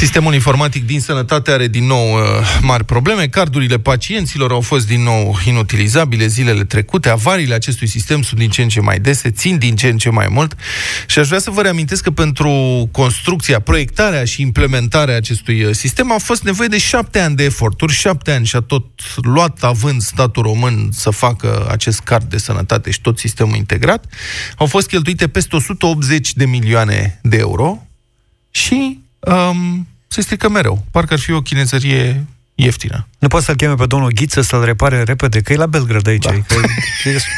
Sistemul informatic din sănătate are din nou uh, mari probleme. Cardurile pacienților au fost din nou inutilizabile zilele trecute. Avariile acestui sistem sunt din ce în ce mai dese, țin din ce în ce mai mult. Și aș vrea să vă reamintesc că pentru construcția, proiectarea și implementarea acestui uh, sistem a fost nevoie de șapte ani de eforturi, șapte ani și a tot luat având statul român să facă acest card de sănătate și tot sistemul integrat. Au fost cheltuite peste 180 de milioane de euro și um, se strică mereu. Parcă ar fi o chinezărie ieftină. Nu poți să-l cheme pe domnul Ghiță să-l repare repede, că e la Belgrad aici. Da. Că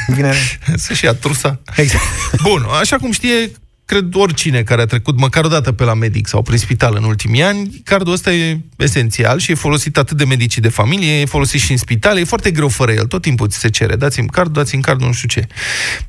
vine... Să-și ia trusa. Exact. Bun, așa cum știe, cred oricine care a trecut măcar o dată pe la medic sau prin spital în ultimii ani, cardul ăsta e esențial și e folosit atât de medicii de familie, e folosit și în spital, e foarte greu fără el, tot timpul ți se cere, dați-mi card, dați-mi card, nu știu ce.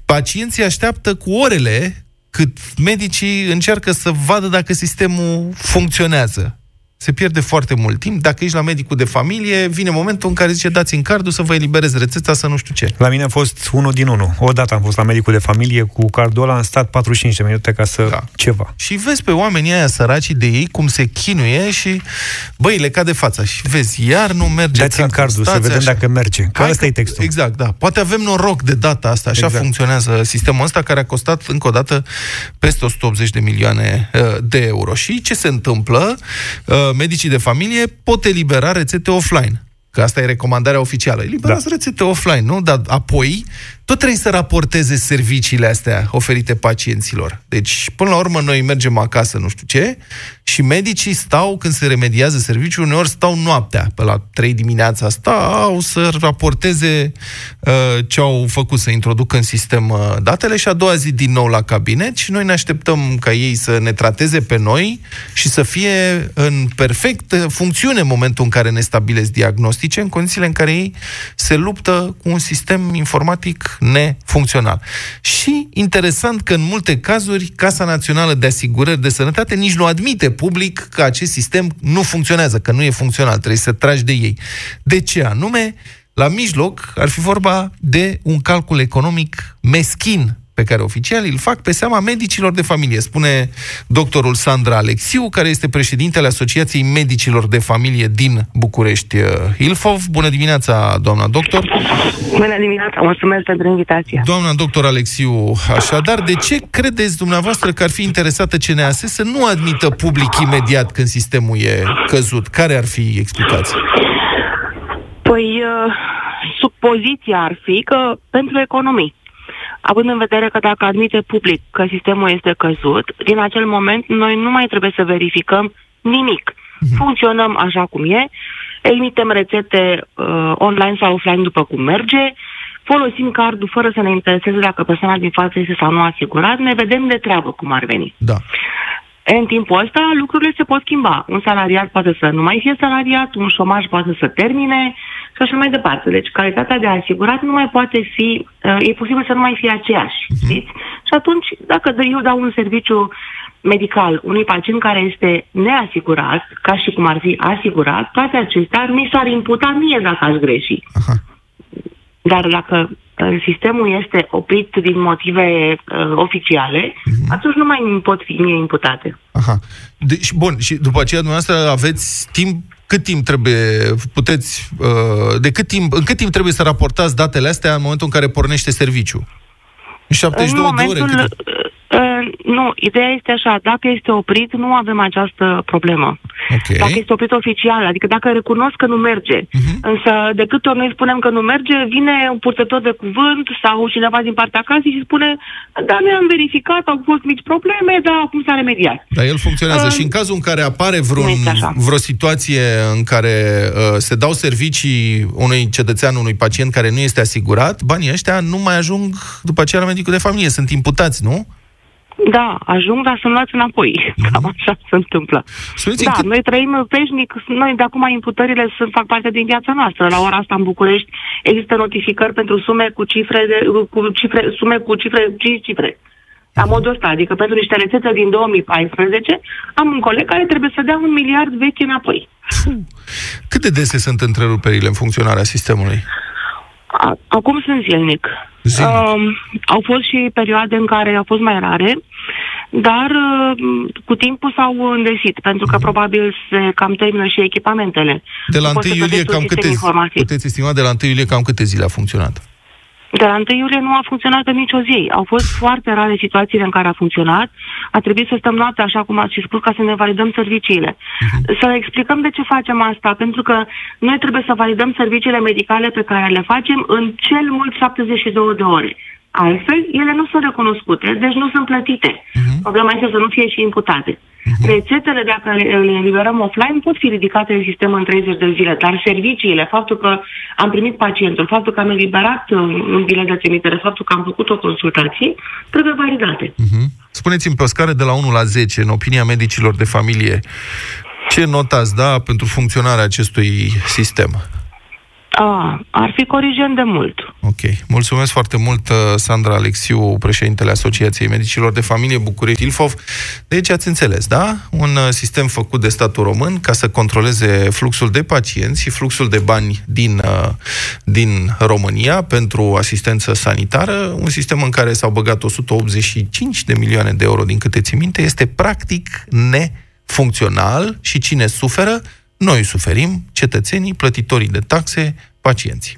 Pacienții așteaptă cu orele cât medicii încearcă să vadă dacă sistemul funcționează se pierde foarte mult timp. Dacă ești la medicul de familie, vine momentul în care zice dați în cardul să vă eliberez rețeta, să nu știu ce. La mine a fost unul din unul. Odată am fost la medicul de familie cu cardul ăla, am stat 45 de minute ca să... Da. ceva. Și vezi pe oamenii aia săraci de ei cum se chinuie și băi, le cade fața și vezi, iar nu merge Dați în cardul, să vedem așa. dacă merge. Că asta e textul. Exact, da. Poate avem noroc de data asta, așa exact. funcționează sistemul ăsta care a costat încă o dată peste 180 de milioane uh, de euro. Și ce se întâmplă? Uh, medicii de familie pot elibera rețete offline. Că asta e recomandarea oficială. Eliberați da. rețete offline, nu? Dar apoi tot trebuie să raporteze serviciile astea oferite pacienților. Deci, până la urmă, noi mergem acasă, nu știu ce, și medicii stau, când se remediază serviciul, uneori stau noaptea, pe la 3 dimineața stau să raporteze uh, ce au făcut, să introducă în sistem uh, datele și a doua zi din nou la cabinet și noi ne așteptăm ca ei să ne trateze pe noi și să fie în perfect funcțiune în momentul în care ne stabilesc diagnostice, în condițiile în care ei se luptă cu un sistem informatic nefuncțional. Și interesant că în multe cazuri Casa Națională de Asigurări de Sănătate nici nu admite public că acest sistem nu funcționează, că nu e funcțional, trebuie să tragi de ei. De ce anume? La mijloc ar fi vorba de un calcul economic meschin pe care oficialii îl fac pe seama medicilor de familie, spune doctorul Sandra Alexiu, care este președintele Asociației Medicilor de Familie din București uh, Ilfov. Bună dimineața, doamna doctor! Bună dimineața, mulțumesc pentru invitație. Doamna doctor Alexiu, așadar, de ce credeți dumneavoastră că ar fi interesată CNAS să nu admită public imediat când sistemul e căzut? Care ar fi explicația? Păi, uh, supoziția ar fi că pentru economii având în vedere că dacă admite public că sistemul este căzut, din acel moment noi nu mai trebuie să verificăm nimic. Mhm. Funcționăm așa cum e, emitem rețete uh, online sau offline după cum merge, folosim cardul fără să ne intereseze dacă persoana din față este sau nu asigurat, ne vedem de treabă cum ar veni. Da. În timpul ăsta, lucrurile se pot schimba. Un salariat poate să nu mai fie salariat, un șomaj poate să termine și așa mai departe. Deci calitatea de asigurat nu mai poate fi, uh, e posibil să nu mai fie aceeași. Uh-huh. Știți? Și atunci, dacă eu dau un serviciu medical unui pacient care este neasigurat, ca și cum ar fi asigurat, toate acestea mi s-ar imputa mie dacă aș greși. Aha. Dar dacă sistemul este oprit din motive uh, oficiale, uh-huh. atunci nu mai pot fi mie imputate. Aha. Deci, bun, și după aceea dumneavoastră aveți timp cât timp trebuie, puteți, uh, de cât timp, în cât timp trebuie să raportați datele astea în momentul în care pornește serviciu? În 72 în momentul, de ore? Câte... Uh, nu, ideea este așa, dacă este oprit, nu avem această problemă. Okay. Dacă este oprit oficial, adică dacă recunosc că nu merge. Uh-huh. Însă, de câte ori noi spunem că nu merge, vine un purtător de cuvânt sau cineva din partea casei și spune da, noi am verificat, au fost mici probleme, dar acum s-a remediat. Dar el funcționează. Uh, și în cazul în care apare vreun, vreo situație în care uh, se dau servicii unui cetățean, unui pacient care nu este asigurat, banii ăștia nu mai ajung după aceea la medicul de familie, sunt imputați, nu? Da, ajung, dar sunt luați înapoi. Mm-hmm. Cam așa se întâmplă. Spuneți da, cât... noi trăim peșnic, noi de acum imputările sunt, fac parte din viața noastră. La ora asta în București există notificări pentru sume cu cifre, de, cu cifre sume cu cifre, 5 cifre. La modul ăsta, adică pentru niște rețete din 2014, am un coleg care trebuie să dea un miliard vechi înapoi. Cât de dese sunt întreruperile în funcționarea sistemului? Acum sunt zilnic. zilnic. Uh, au fost și perioade în care au fost mai rare, dar uh, cu timpul s-au îndesit, pentru că uh-huh. probabil se cam termină și echipamentele. De la 1 iulie cam câte, puteți estima de la 1 iulie cam câte zile a funcționat? De la 1 iulie nu a funcționat în nicio zi. Au fost foarte rare situațiile în care a funcționat. A trebuit să stăm noapte, așa cum ați spus, ca să ne validăm serviciile. Uh-huh. Să explicăm de ce facem asta. Pentru că noi trebuie să validăm serviciile medicale pe care le facem în cel mult 72 de ore. Altfel, ele nu sunt recunoscute, deci nu sunt plătite. Uh-huh. Problema este să nu fie și imputate. Uh-huh. Rețetele, dacă le eliberăm offline, pot fi ridicate în sistem în 30 de zile, dar serviciile, faptul că am primit pacientul, faptul că am eliberat un bilet de trimitere, faptul că am făcut o consultație, trebuie validate. Uh-huh. Spuneți-mi pe o scară de la 1 la 10, în opinia medicilor de familie, ce notă ați da pentru funcționarea acestui sistem? A, ar fi corigent de mult. Ok. Mulțumesc foarte mult, uh, Sandra Alexiu, președintele Asociației Medicilor de Familie București Ilfov. Deci ați înțeles, da? Un uh, sistem făcut de statul român ca să controleze fluxul de pacienți și fluxul de bani din, uh, din România pentru asistență sanitară. Un sistem în care s-au băgat 185 de milioane de euro, din câte ți minte, este practic nefuncțional și cine suferă noi suferim, cetățenii, plătitorii de taxe, pacienții.